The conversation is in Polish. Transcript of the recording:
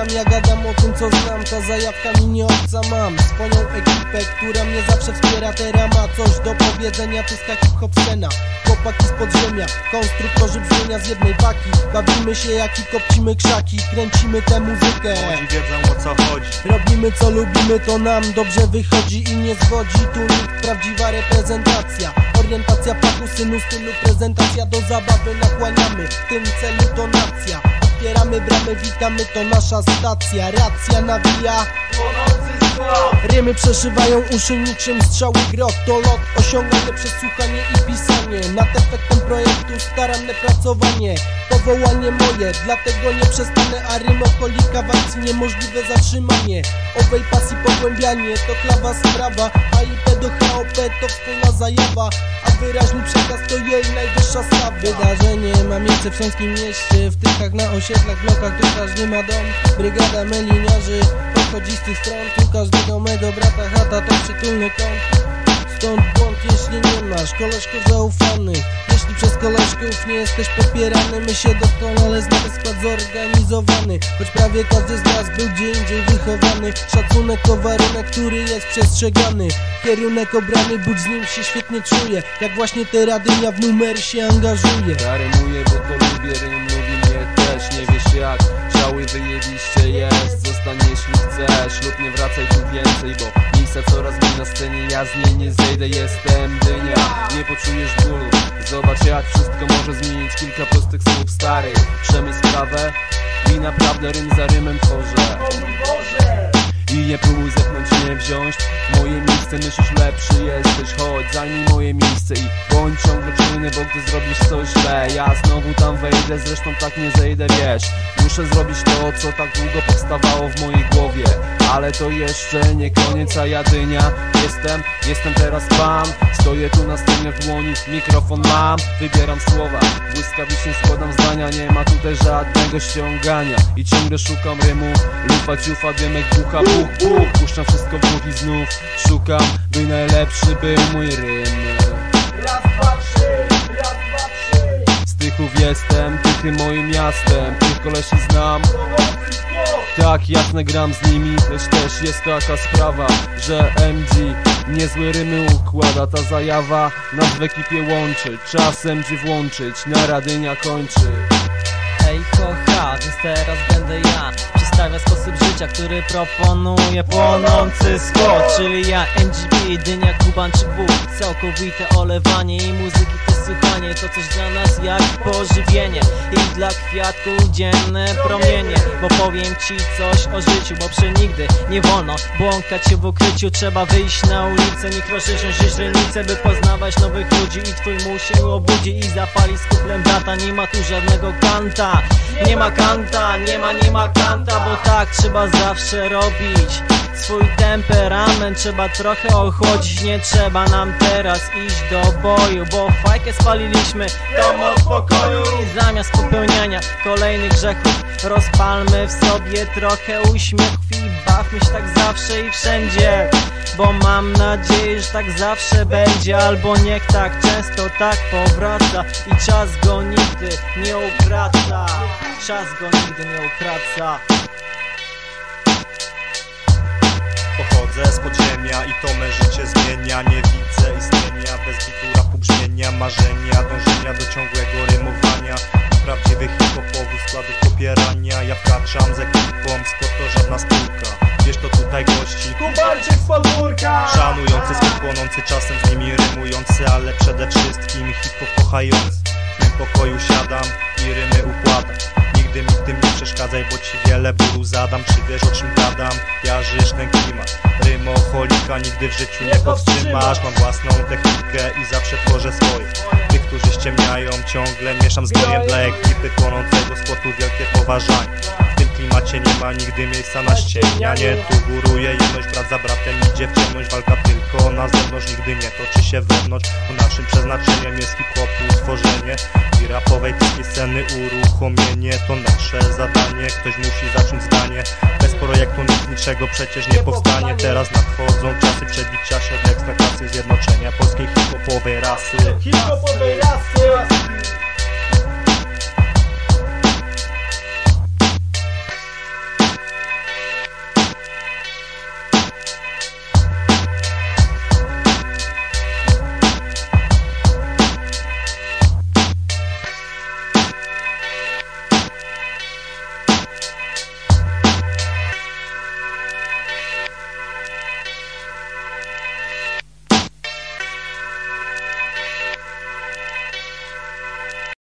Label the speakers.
Speaker 1: gadam, ja gadam o tym co znam. Ta zajawka mi nie obca. Mam Swoją ekipę, która mnie zawsze wspiera. Teraz ma coś do powiedzenia Tyska hip-hop scena. Chłopaki z podziemia, konstruktorzy brzmienia z jednej paki Bawimy się jak i kopcimy krzaki Kręcimy tę muzykę.
Speaker 2: Młodzi wiedzą o co chodzi.
Speaker 1: Robimy co lubimy, to nam dobrze wychodzi i nie zwodzi Tu nikt. Prawdziwa reprezentacja Orientacja paku, synu, stylu, prezentacja. Do zabawy nakłaniamy, w tym celu to nacja Otwieramy bramy, witamy, to nasza stacja. Racja nawija. Rymy przeszywają uszy niczym strzały grot To lot osiągany przez słuchanie i pisanie. Nad efektem projektu staranne pracowanie. Powołanie moje, dlatego nie przestanę A rym okolika niemożliwe zatrzymanie. Owej pasji pogłębianie to klawa sprawa. A IP do HOP to wspólna zajawa A wyraźny przekaz to jej najwyższa sława Wydarzenie ma miejsce w Śląskim mieście W tychach na osiedlach, blokach, tu każdy ma dom. Brygada meliniarzy pochodzi z tych stron Tu każdego mego brata chata to przytulny kąt. Stąd błąd, jeśli nie masz koleżków zaufanych Przez koleżków nie jesteś popierany. My się doskonale znamy skład zorganizowany. Choć prawie każdy z nas był gdzie indziej wychowany. Szacunek to warunek, który jest przestrzegany. Kierunek obrany, budź z nim się świetnie czuje. Jak właśnie te radynia w numer się angażuje
Speaker 3: Ja rymuję, bo to lubię, rym lubi mnie też. Nie wiesz jak, cały wyjebiście jest. Zostań jeśli chcesz lub nie wracaj tu więcej Bo miejsca coraz mniej na scenie, ja z niej nie zejdę Jestem dynia, nie poczujesz bólu Zobacz jak wszystko może zmienić. Kilka prostych słów stary Przemyśl sprawę. I naprawdę rym za rymem tworzę i nie próbuj zepchnąć mnie wziąć. Moje miejsce myślisz lepszy jesteś. Chodź zajmij moje miejsce i bądź ciągle czujny Bo gdy zrobisz coś źle Ja znowu tam wejdę, zresztą tak nie zejdę wiesz. Muszę zrobić to co tak długo powstawało w mojej głowie. Ale to jeszcze nie koniec, a jadynia Jestem, jestem teraz pan. Stoję tu na scenie w dłoni, mikrofon mam. Wybieram słowa, błyskawicznie składam zdania. Nie ma tutaj żadnego ściągania. I ciągle szukam rymu. Lufa ciufa, dymek, bucha, Puszczam wszystko w i znów. Szukam, by najlepszy był mój rym.
Speaker 1: Raz, dwa, trzy, raz, dwa, trzy
Speaker 3: Z tychów jestem, tychy moim miastem. Tych kolesi znam. Tak, jasne gram z nimi, lecz też jest taka sprawa, że MG niezłe rymy układa. Ta zajawa nas w ekipie łączy, czasem MG włączyć, na radynia kończy.
Speaker 4: Ej kocha, więc teraz będę ja Przedstawia sposób życia, który proponuje płonący skład Czyli ja, MGB, Dynia, Kuban czy Bóg. Całkowite olewanie i muzyki to słuchanie To coś dla nas jak pożywienie. I dla kwiatków dzienne promienie Bo powiem ci coś o życiu, bo przenigdy nie wolno Błąkać się w ukryciu, trzeba wyjść na ulicę Niech rozszerzą się źrenice, by poznawać nowych ludzi. I twój się obudzi i zapali z kuplem brata. Nie ma tu żadnego kanta nie ma kanta, nie ma, nie ma kanta Bo tak trzeba zawsze robić. Swój temperament trzeba trochę ochłodzić. Nie trzeba nam teraz iść do boju Bo fajkę spaliliśmy. Dom od pokoju. I zamiast popełniania kolejnych grzechów Rozpalmy w sobie trochę uśmiechów I bawmy się tak zawsze i wszędzie. Bo mam nadzieję, że tak zawsze będzie. Albo niech tak często tak powraca I czas go nigdy nie ukraca Czas go nigdy nie ukraca
Speaker 2: Pochodzę z podziemia i to me życie zmienia. Nie widzę istnienia bez bitu rapu brzmienia Marzenia, dążenia do ciągłego rymowania Prawdziwych hip-hopowych składów popierania. Ja wkraczam z ekipą, sport to żadna spółka. Wiesz to tutaj gości.
Speaker 1: Kubańczyk z podwórka.
Speaker 2: Szanujący, skąd płonący czasem z nimi rymujący Ale przede wszystkim hip-hop kochający. W tym pokoju siadam i rymy układam. Nigdy mi w tym nie przeszkadzaj, bo ci wiele bólu zadam. Czy wiesz o czym gadam? Ja żyjesz ten klimat. Rymoholika nigdy w życiu nie powstrzymasz. Mam własną technikę i zawsze tworzę swoje. Tych, którzy ściemniają, ciągle mieszam z bojem Dla ekipy płonącego sportu wielkie poważanie. W tym klimacie nie ma nigdy miejsca na ściemnianie. Tu góruje jedność, brat za bratem idzie w ciemność. Walka tylko na zewnątrz, nigdy nie toczy się wewnątrz. Bo naszym przeznaczeniem jest hip-hopu tworzenie I rapowej takiej sceny uruchomienie To nasze zadanie, ktoś musi zacząć zdanie Bez projektu nic niczego przecież nie powstanie. Teraz nadchodzą czasy przebicia się do ekstraklasy Zjednoczenia polskiej hip-hopowej rasy.
Speaker 1: Hip-hopowej rasy